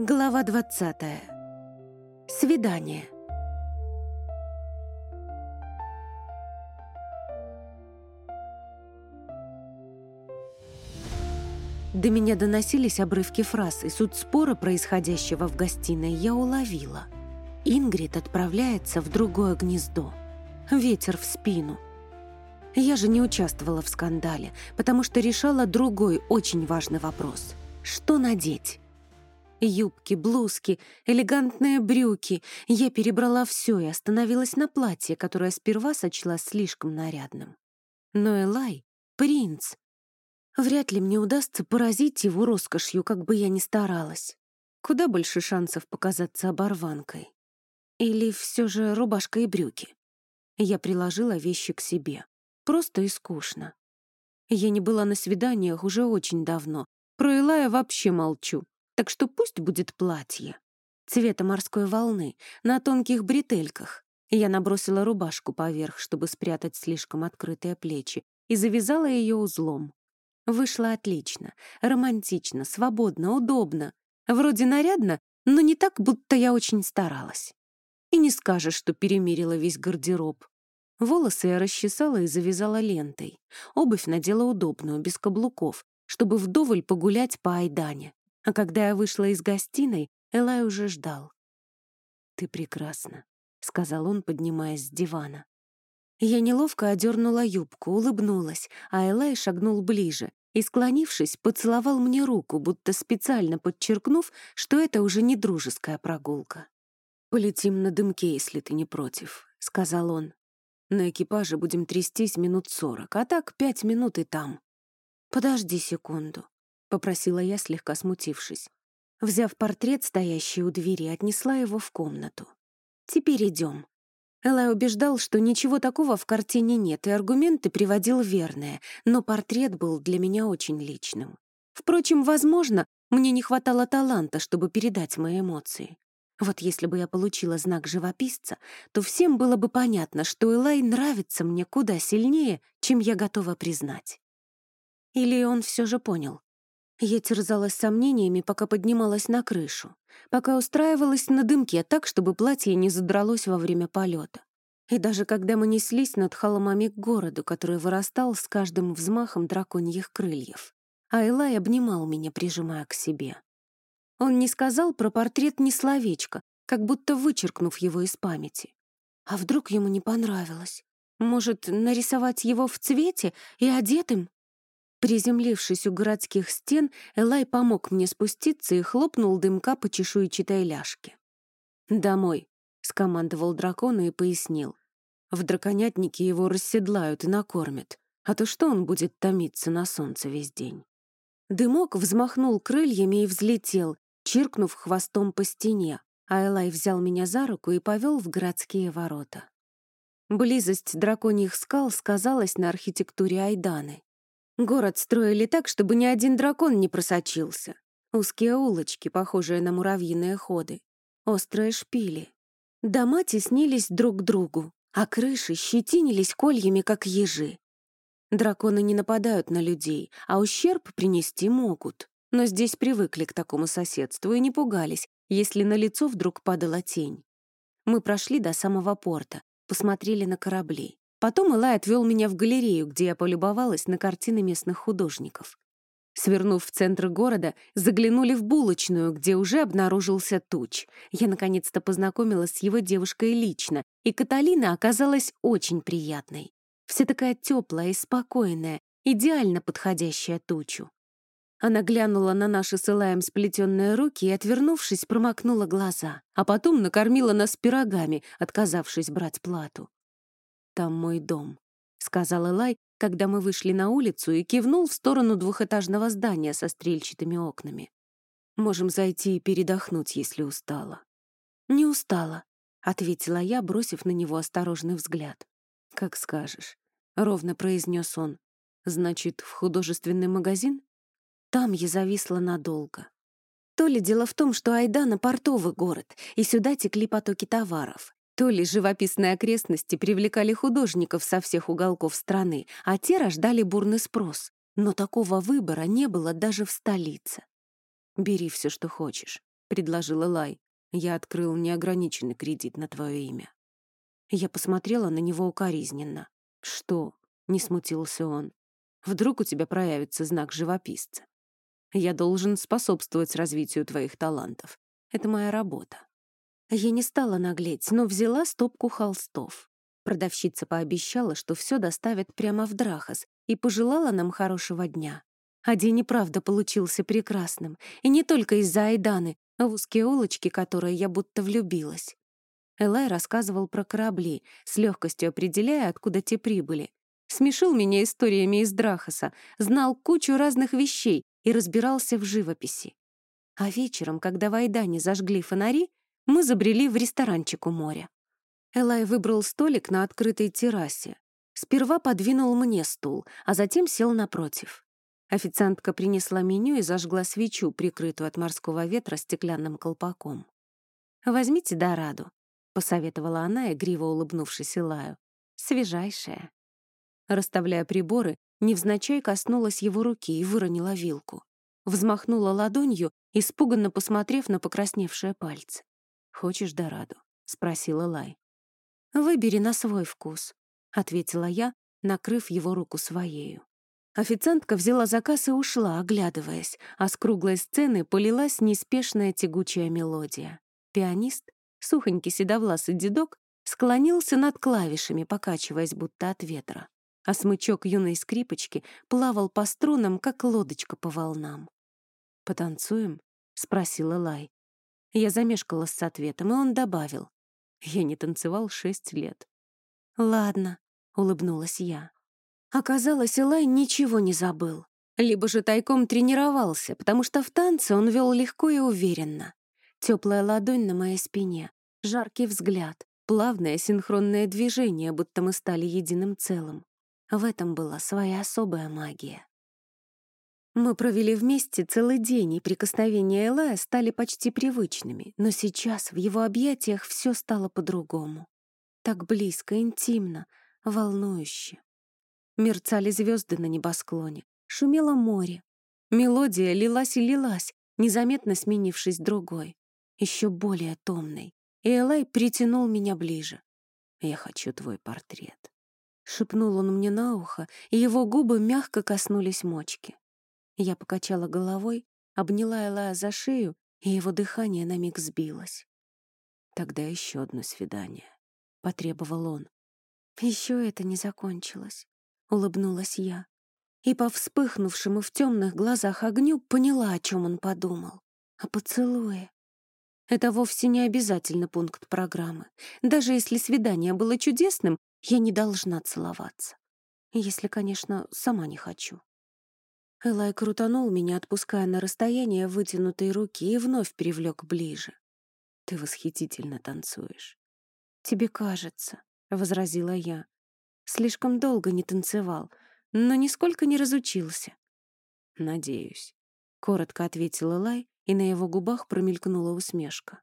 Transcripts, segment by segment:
Глава 20. Свидание. До меня доносились обрывки фраз, и суть спора, происходящего в гостиной, я уловила. Ингрид отправляется в другое гнездо. Ветер в спину. Я же не участвовала в скандале, потому что решала другой очень важный вопрос. Что надеть? Юбки, блузки, элегантные брюки. Я перебрала все и остановилась на платье, которое сперва сочла слишком нарядным. Но Элай — принц. Вряд ли мне удастся поразить его роскошью, как бы я ни старалась. Куда больше шансов показаться оборванкой. Или все же рубашка и брюки. Я приложила вещи к себе. Просто и скучно. Я не была на свиданиях уже очень давно. Про Элая вообще молчу. Так что пусть будет платье. Цвета морской волны, на тонких бретельках. Я набросила рубашку поверх, чтобы спрятать слишком открытые плечи, и завязала ее узлом. Вышло отлично, романтично, свободно, удобно. Вроде нарядно, но не так, будто я очень старалась. И не скажешь, что перемерила весь гардероб. Волосы я расчесала и завязала лентой. Обувь надела удобную, без каблуков, чтобы вдоволь погулять по Айдане. А когда я вышла из гостиной, Элай уже ждал. «Ты прекрасна», — сказал он, поднимаясь с дивана. Я неловко одернула юбку, улыбнулась, а Элай шагнул ближе и, склонившись, поцеловал мне руку, будто специально подчеркнув, что это уже не дружеская прогулка. «Полетим на дымке, если ты не против», — сказал он. «На экипаже будем трястись минут сорок, а так пять минут и там». «Подожди секунду», — попросила я, слегка смутившись. Взяв портрет, стоящий у двери, отнесла его в комнату. «Теперь идем». Элай убеждал, что ничего такого в картине нет, и аргументы приводил верные, но портрет был для меня очень личным. Впрочем, возможно, мне не хватало таланта, чтобы передать мои эмоции. Вот если бы я получила знак живописца, то всем было бы понятно, что Элай нравится мне куда сильнее, чем я готова признать. Или он все же понял. Я терзалась сомнениями, пока поднималась на крышу, пока устраивалась на дымке так, чтобы платье не задралось во время полета. И даже когда мы неслись над холмами к городу, который вырастал с каждым взмахом драконьих крыльев, а Элай обнимал меня, прижимая к себе. Он не сказал про портрет ни словечко, как будто вычеркнув его из памяти. А вдруг ему не понравилось? Может, нарисовать его в цвете и одетым? Приземлившись у городских стен, Элай помог мне спуститься и хлопнул дымка по чешуйчатой ляжке. «Домой», — скомандовал дракона и пояснил. «В драконятнике его расседлают и накормят, а то что он будет томиться на солнце весь день?» Дымок взмахнул крыльями и взлетел, чиркнув хвостом по стене, а Элай взял меня за руку и повел в городские ворота. Близость драконьих скал сказалась на архитектуре Айданы. Город строили так, чтобы ни один дракон не просочился. Узкие улочки, похожие на муравьиные ходы. Острые шпили. Дома теснились друг к другу, а крыши щетинились кольями, как ежи. Драконы не нападают на людей, а ущерб принести могут. Но здесь привыкли к такому соседству и не пугались, если на лицо вдруг падала тень. Мы прошли до самого порта, посмотрели на корабли. Потом Элай отвел меня в галерею, где я полюбовалась на картины местных художников. Свернув в центр города, заглянули в булочную, где уже обнаружился Туч. Я наконец-то познакомилась с его девушкой лично, и Каталина оказалась очень приятной. Вся такая теплая и спокойная, идеально подходящая Тучу. Она глянула на наши с Элаем сплетенные руки и, отвернувшись, промокнула глаза, а потом накормила нас пирогами, отказавшись брать плату там мой дом», — сказал Элай, когда мы вышли на улицу и кивнул в сторону двухэтажного здания со стрельчатыми окнами. «Можем зайти и передохнуть, если устала». «Не устала», — ответила я, бросив на него осторожный взгляд. «Как скажешь», — ровно произнес он. «Значит, в художественный магазин?» Там я зависла надолго. То ли дело в том, что Айдана — портовый город, и сюда текли потоки товаров. То ли живописные окрестности привлекали художников со всех уголков страны, а те рождали бурный спрос. Но такого выбора не было даже в столице. «Бери все, что хочешь», — предложила Лай. «Я открыл неограниченный кредит на твое имя». Я посмотрела на него укоризненно. «Что?» — не смутился он. «Вдруг у тебя проявится знак живописца. Я должен способствовать развитию твоих талантов. Это моя работа». Я не стала наглеть, но взяла стопку холстов. Продавщица пообещала, что все доставят прямо в Драхас, и пожелала нам хорошего дня. А день и правда получился прекрасным, и не только из-за Айданы, а в узкие улочки, которые я будто влюбилась. Элай рассказывал про корабли, с легкостью определяя, откуда те прибыли. Смешил меня историями из Драхаса, знал кучу разных вещей и разбирался в живописи. А вечером, когда в Айдане зажгли фонари, мы забрели в ресторанчик у моря. Элай выбрал столик на открытой террасе. Сперва подвинул мне стул, а затем сел напротив. Официантка принесла меню и зажгла свечу, прикрытую от морского ветра стеклянным колпаком. «Возьмите Дораду», — посоветовала она, игриво улыбнувшись Илаю. «Свежайшая». Расставляя приборы, невзначай коснулась его руки и выронила вилку. Взмахнула ладонью, испуганно посмотрев на покрасневшие пальцы. «Хочешь Дораду?» — спросила Лай. «Выбери на свой вкус», — ответила я, накрыв его руку своею. Официантка взяла заказ и ушла, оглядываясь, а с круглой сцены полилась неспешная тягучая мелодия. Пианист, сухонький седовласый дедок, склонился над клавишами, покачиваясь будто от ветра, а смычок юной скрипочки плавал по струнам, как лодочка по волнам. «Потанцуем?» — спросила Лай. Я замешкала с ответом, и он добавил. Я не танцевал шесть лет. «Ладно», — улыбнулась я. Оказалось, Илай ничего не забыл. Либо же тайком тренировался, потому что в танце он вел легко и уверенно. Теплая ладонь на моей спине, жаркий взгляд, плавное синхронное движение, будто мы стали единым целым. В этом была своя особая магия. Мы провели вместе целый день, и прикосновения Элая стали почти привычными, но сейчас в его объятиях все стало по-другому. Так близко, интимно, волнующе. Мерцали звезды на небосклоне, шумело море. Мелодия лилась и лилась, незаметно сменившись другой, еще более томной. И Элай притянул меня ближе. «Я хочу твой портрет», — шепнул он мне на ухо, и его губы мягко коснулись мочки. Я покачала головой, обняла Элая за шею, и его дыхание на миг сбилось. «Тогда еще одно свидание», — потребовал он. Еще это не закончилось», — улыбнулась я. И по вспыхнувшему в темных глазах огню поняла, о чем он подумал. О поцелуе. Это вовсе не обязательно пункт программы. Даже если свидание было чудесным, я не должна целоваться. Если, конечно, сама не хочу. Элай крутанул меня, отпуская на расстояние вытянутой руки, и вновь привлек ближе. «Ты восхитительно танцуешь». «Тебе кажется», — возразила я. «Слишком долго не танцевал, но нисколько не разучился». «Надеюсь», — коротко ответил Элай, и на его губах промелькнула усмешка.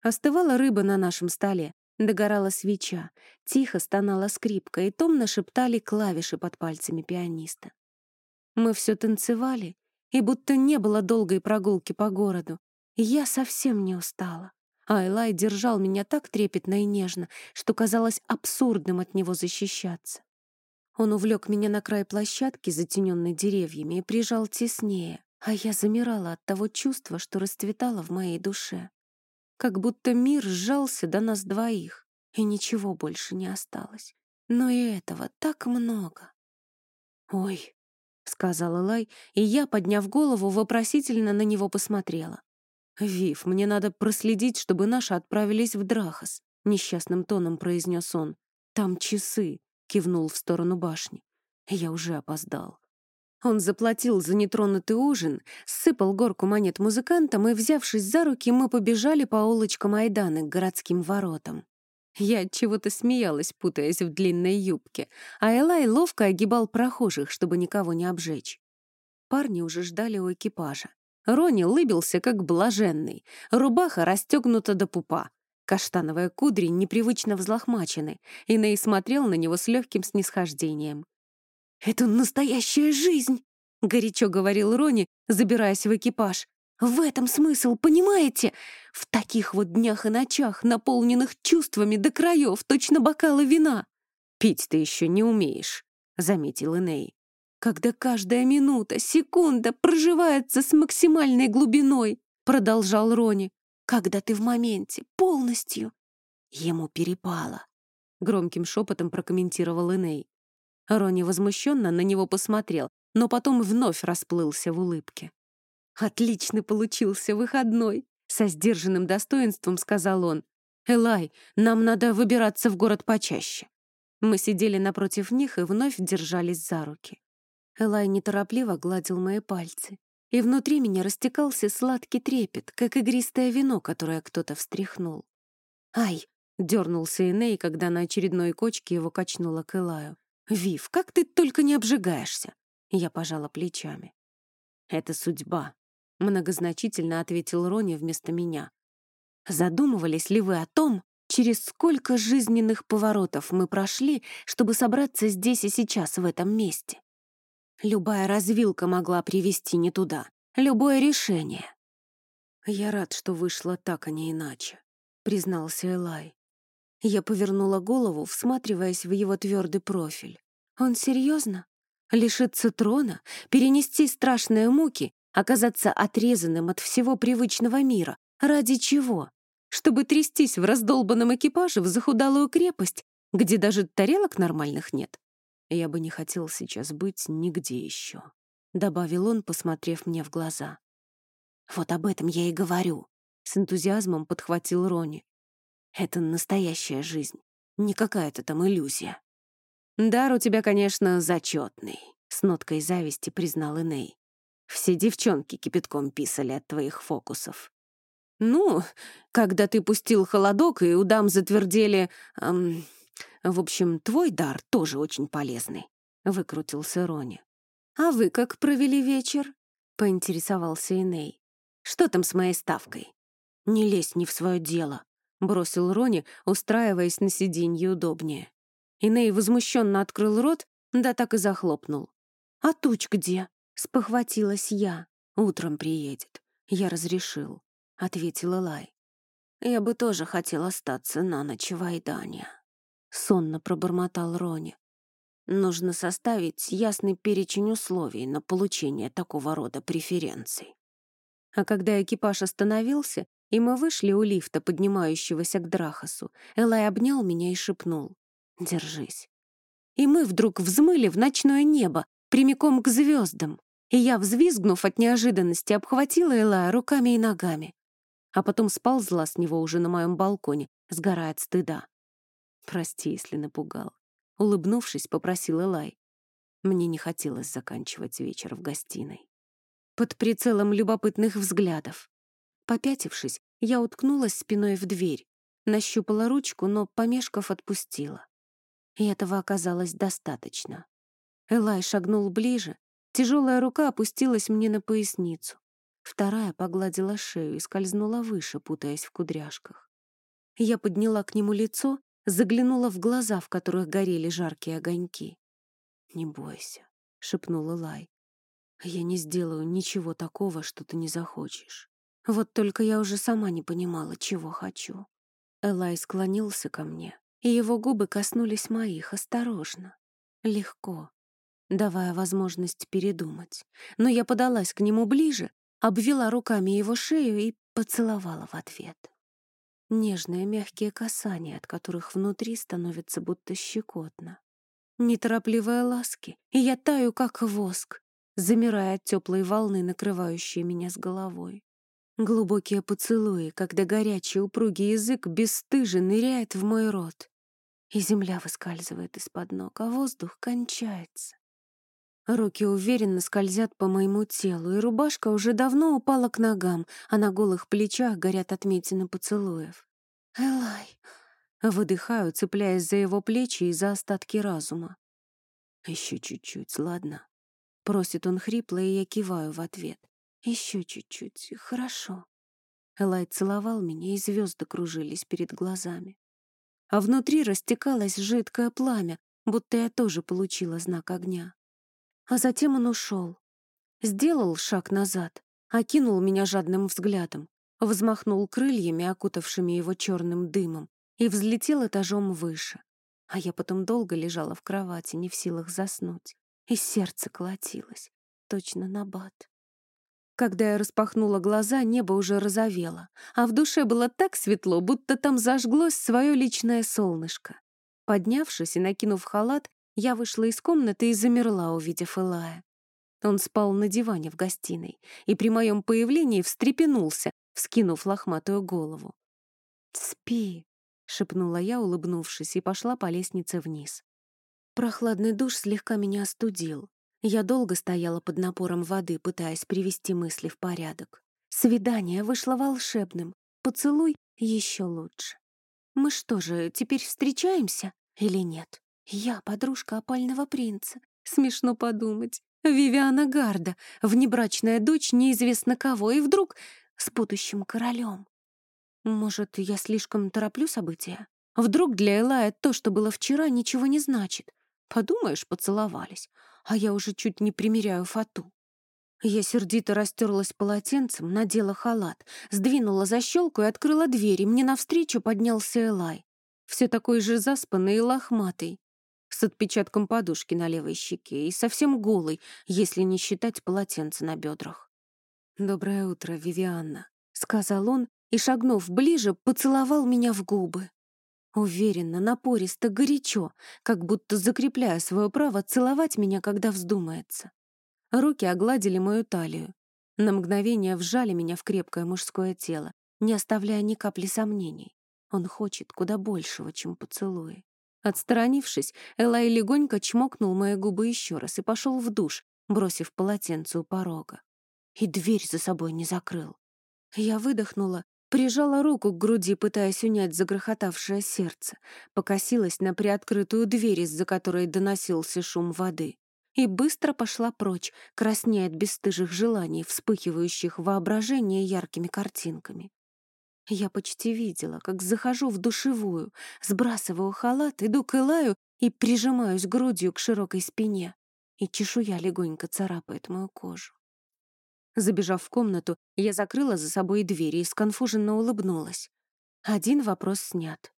Остывала рыба на нашем столе, догорала свеча, тихо стонала скрипка, и томно шептали клавиши под пальцами пианиста. Мы все танцевали, и будто не было долгой прогулки по городу. я совсем не устала. А Элай держал меня так трепетно и нежно, что казалось абсурдным от него защищаться. Он увлек меня на край площадки, затененной деревьями, и прижал теснее, а я замирала от того чувства, что расцветало в моей душе. Как будто мир сжался до нас двоих, и ничего больше не осталось. Но и этого так много. Ой, сказала Лай, и я, подняв голову, вопросительно на него посмотрела. «Вив, мне надо проследить, чтобы наши отправились в Драхас», — несчастным тоном произнес он. «Там часы», — кивнул в сторону башни. Я уже опоздал. Он заплатил за нетронутый ужин, сыпал горку монет музыкантам, и, взявшись за руки, мы побежали по улочкам Айданы к городским воротам. Я от чего-то смеялась, путаясь в длинной юбке, а Элай ловко огибал прохожих, чтобы никого не обжечь. Парни уже ждали у экипажа. Рони лыбился, как блаженный. Рубаха расстегнута до пупа. Каштановые кудри непривычно взлохмачены, и Ней смотрел на него с легким снисхождением. «Это настоящая жизнь!» — горячо говорил Рони, забираясь в экипаж. В этом смысл, понимаете? В таких вот днях и ночах, наполненных чувствами до краев, точно бокалы вина. «Пить ты еще не умеешь», — заметил Эней. «Когда каждая минута, секунда проживается с максимальной глубиной», — продолжал Рони. «Когда ты в моменте, полностью». Ему перепало. Громким шепотом прокомментировал Эней. Рони возмущенно на него посмотрел, но потом вновь расплылся в улыбке. «Отлично получился выходной», — со сдержанным достоинством сказал он. «Элай, нам надо выбираться в город почаще». Мы сидели напротив них и вновь держались за руки. Элай неторопливо гладил мои пальцы, и внутри меня растекался сладкий трепет, как игристое вино, которое кто-то встряхнул. «Ай!» — дернулся Эней, когда на очередной кочке его качнуло к Элаю. «Вив, как ты только не обжигаешься!» Я пожала плечами. «Это судьба», — многозначительно ответил Рони вместо меня. «Задумывались ли вы о том, через сколько жизненных поворотов мы прошли, чтобы собраться здесь и сейчас, в этом месте? Любая развилка могла привести не туда, любое решение». «Я рад, что вышло так, а не иначе», — признался Элай. Я повернула голову, всматриваясь в его твердый профиль. «Он серьезно? Лишиться трона, перенести страшные муки, оказаться отрезанным от всего привычного мира. Ради чего? Чтобы трястись в раздолбанном экипаже в захудалую крепость, где даже тарелок нормальных нет? Я бы не хотел сейчас быть нигде еще, — добавил он, посмотрев мне в глаза. Вот об этом я и говорю, — с энтузиазмом подхватил Рони. Это настоящая жизнь, не какая-то там иллюзия. «Дар у тебя, конечно, зачетный», — с ноткой зависти признал Иней. «Все девчонки кипятком писали от твоих фокусов». «Ну, когда ты пустил холодок, и у дам затвердели... Эм, в общем, твой дар тоже очень полезный», — выкрутился Рони. «А вы как провели вечер?» — поинтересовался Иней. «Что там с моей ставкой?» «Не лезь не в свое дело», — бросил Рони, устраиваясь на сиденье удобнее. Иней возмущенно открыл рот, да так и захлопнул. «А туч где?» — спохватилась я. «Утром приедет. Я разрешил», — ответила Лай. «Я бы тоже хотел остаться на ночь в Айдане», — сонно пробормотал Рони. «Нужно составить ясный перечень условий на получение такого рода преференций». А когда экипаж остановился, и мы вышли у лифта, поднимающегося к Драхасу, Элай обнял меня и шепнул. Держись. И мы вдруг взмыли в ночное небо, прямиком к звездам. И я, взвизгнув от неожиданности, обхватила Элая руками и ногами. А потом сползла с него уже на моем балконе, сгорая от стыда. «Прости, если напугал». Улыбнувшись, попросил Элай. Мне не хотелось заканчивать вечер в гостиной. Под прицелом любопытных взглядов. Попятившись, я уткнулась спиной в дверь, нащупала ручку, но, помешков, отпустила. И этого оказалось достаточно. Элай шагнул ближе, тяжелая рука опустилась мне на поясницу. Вторая погладила шею и скользнула выше, путаясь в кудряшках. Я подняла к нему лицо, заглянула в глаза, в которых горели жаркие огоньки. «Не бойся», — шепнула Лай. «Я не сделаю ничего такого, что ты не захочешь. Вот только я уже сама не понимала, чего хочу». Элай склонился ко мне, и его губы коснулись моих осторожно, легко, давая возможность передумать. Но я подалась к нему ближе, обвела руками его шею и поцеловала в ответ. Нежные мягкие касания, от которых внутри становится будто щекотно. Неторопливые ласки, и я таю, как воск, замирая от теплой волны, накрывающей меня с головой. Глубокие поцелуи, когда горячий упругий язык бесстыже ныряет в мой рот. И земля выскальзывает из-под ног, а воздух кончается. Руки уверенно скользят по моему телу, и рубашка уже давно упала к ногам, а на голых плечах горят отметины поцелуев. «Элай!» — выдыхаю, цепляясь за его плечи и за остатки разума. «Еще чуть-чуть, ладно?» — просит он хрипло, и я киваю в ответ. Еще чуть-чуть, хорошо. Элай целовал меня, и звезды кружились перед глазами. А внутри растекалось жидкое пламя, будто я тоже получила знак огня. А затем он ушел. Сделал шаг назад, окинул меня жадным взглядом, взмахнул крыльями, окутавшими его черным дымом, и взлетел этажом выше. А я потом долго лежала в кровати, не в силах заснуть, и сердце колотилось, точно на бат. Когда я распахнула глаза, небо уже розовело, а в душе было так светло, будто там зажглось свое личное солнышко. Поднявшись и накинув халат, я вышла из комнаты и замерла, увидев Элая. Он спал на диване в гостиной и при моем появлении встрепенулся, вскинув лохматую голову. «Спи», — шепнула я, улыбнувшись, и пошла по лестнице вниз. Прохладный душ слегка меня остудил. Я долго стояла под напором воды, пытаясь привести мысли в порядок. Свидание вышло волшебным, поцелуй еще лучше. Мы что же, теперь встречаемся или нет? Я подружка опального принца. Смешно подумать. Вивиана Гарда, внебрачная дочь неизвестно кого, и вдруг с будущим королем. Может, я слишком тороплю события? Вдруг для Элая то, что было вчера, ничего не значит. Подумаешь, поцеловались, а я уже чуть не примеряю фату. Я сердито растерлась полотенцем, надела халат, сдвинула защелку и открыла дверь, и мне навстречу поднялся Элай. Все такой же заспанный и лохматый с отпечатком подушки на левой щеке и совсем голый, если не считать полотенца на бедрах. «Доброе утро, Вивианна», — сказал он и, шагнув ближе, поцеловал меня в губы. Уверенно, напористо, горячо, как будто закрепляя свое право целовать меня, когда вздумается. Руки огладили мою талию. На мгновение вжали меня в крепкое мужское тело, не оставляя ни капли сомнений. Он хочет куда большего, чем поцелуи. Отстранившись, Элай легонько чмокнул мои губы еще раз и пошел в душ, бросив полотенце у порога. И дверь за собой не закрыл. Я выдохнула, прижала руку к груди, пытаясь унять загрохотавшее сердце, покосилась на приоткрытую дверь, из-за которой доносился шум воды, и быстро пошла прочь, краснея от бесстыжих желаний, вспыхивающих воображение яркими картинками. Я почти видела, как захожу в душевую, сбрасываю халат, иду к Илаю и прижимаюсь грудью к широкой спине, и чешуя легонько царапает мою кожу. Забежав в комнату, я закрыла за собой двери и сконфуженно улыбнулась. Один вопрос снят.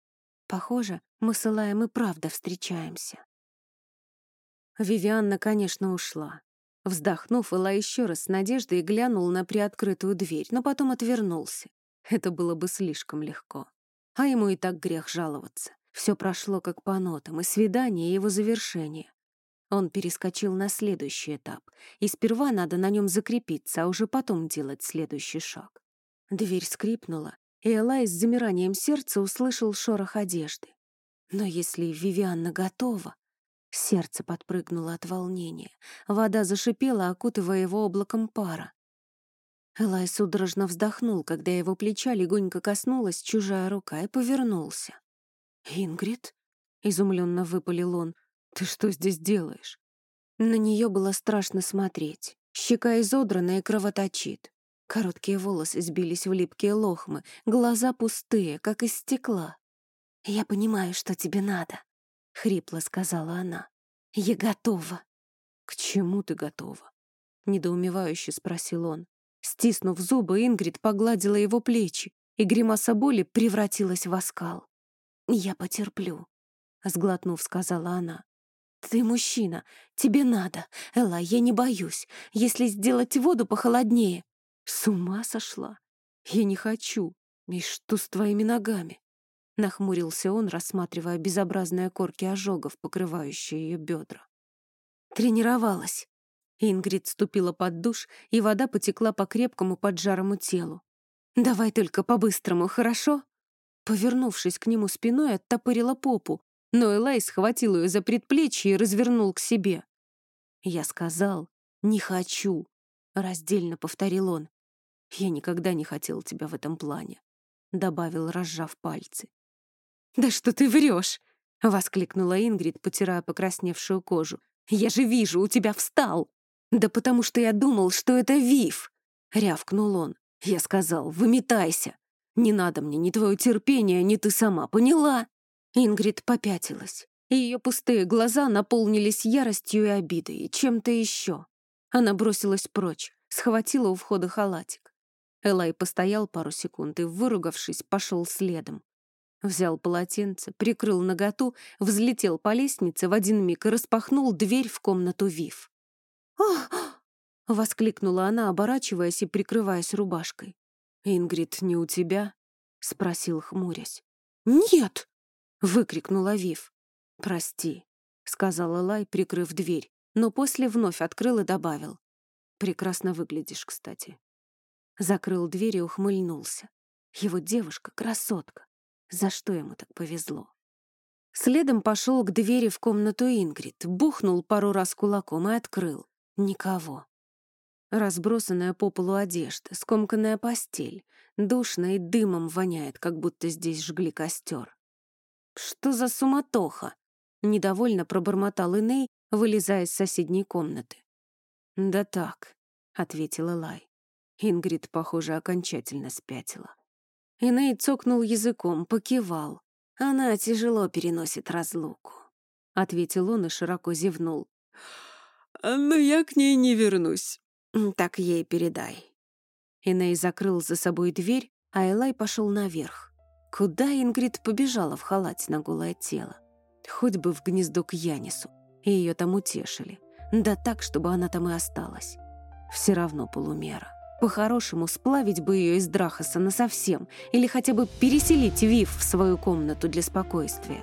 Похоже, мы с Илаем и правда встречаемся. Вивианна, конечно, ушла. Вздохнув, Илай еще раз с надеждой глянул на приоткрытую дверь, но потом отвернулся. Это было бы слишком легко. А ему и так грех жаловаться. Все прошло как по нотам, и свидание, и его завершение. Он перескочил на следующий этап, и сперва надо на нем закрепиться, а уже потом делать следующий шаг. Дверь скрипнула, и Элай с замиранием сердца услышал шорох одежды. Но если Вивианна готова... Сердце подпрыгнуло от волнения. Вода зашипела, окутывая его облаком пара. Элай судорожно вздохнул, когда его плеча легонько коснулась чужая рука и повернулся. «Ингрид?» — изумленно выпалил он. «Ты что здесь делаешь?» На нее было страшно смотреть. Щека изодрана и кровоточит. Короткие волосы сбились в липкие лохмы, глаза пустые, как из стекла. «Я понимаю, что тебе надо», — хрипло сказала она. «Я готова». «К чему ты готова?» — недоумевающе спросил он. Стиснув зубы, Ингрид погладила его плечи, и гримаса боли превратилась в оскал. «Я потерплю», — сглотнув, сказала она. «Ты мужчина, тебе надо. Элла, я не боюсь. Если сделать воду похолоднее...» «С ума сошла? Я не хочу. И что с твоими ногами?» Нахмурился он, рассматривая безобразные корки ожогов, покрывающие ее бедра. «Тренировалась. Ингрид ступила под душ, и вода потекла по крепкому поджарому телу. «Давай только по-быстрому, хорошо?» Повернувшись к нему спиной, оттопырила попу, но Элай схватил ее за предплечье и развернул к себе. «Я сказал, не хочу», — раздельно повторил он. «Я никогда не хотел тебя в этом плане», — добавил, разжав пальцы. «Да что ты врешь!» — воскликнула Ингрид, потирая покрасневшую кожу. «Я же вижу, у тебя встал!» «Да потому что я думал, что это Вив!» — рявкнул он. Я сказал, выметайся. Не надо мне ни твое терпение, ни ты сама, поняла? Ингрид попятилась, и ее пустые глаза наполнились яростью и обидой, и чем-то еще. Она бросилась прочь, схватила у входа халатик. Элай постоял пару секунд и, выругавшись, пошел следом. Взял полотенце, прикрыл наготу, взлетел по лестнице в один миг и распахнул дверь в комнату Вив. «Ах!» — воскликнула она, оборачиваясь и прикрываясь рубашкой. «Ингрид, не у тебя?» — спросил, хмурясь. «Нет!» — выкрикнула Вив. «Прости», — сказала Лай, прикрыв дверь, но после вновь открыл и добавил. «Прекрасно выглядишь, кстати». Закрыл дверь и ухмыльнулся. Его девушка — красотка. За что ему так повезло? Следом пошел к двери в комнату Ингрид, бухнул пару раз кулаком и открыл. Никого. Разбросанная по полу одежда, скомканная постель, душно и дымом воняет, как будто здесь жгли костер. «Что за суматоха?» — недовольно пробормотал Иней, вылезая из соседней комнаты. «Да так», — ответила Лай. Ингрид, похоже, окончательно спятила. Иней цокнул языком, покивал. Она тяжело переносит разлуку. Ответил он и широко зевнул. «Но я к ней не вернусь». «Так ей передай». Иней закрыл за собой дверь, а Элай пошел наверх. Куда Ингрид побежала в халате на голое тело? Хоть бы в гнездо к Янису. И ее там утешили. Да так, чтобы она там и осталась. Все равно полумера. По-хорошему, сплавить бы ее из Драхаса насовсем или хотя бы переселить Вив в свою комнату для спокойствия.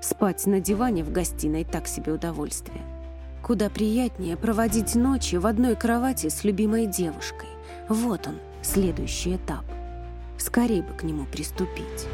Спать на диване в гостиной так себе удовольствие. Куда приятнее проводить ночи в одной кровати с любимой девушкой. Вот он, следующий этап. Скорее бы к нему приступить.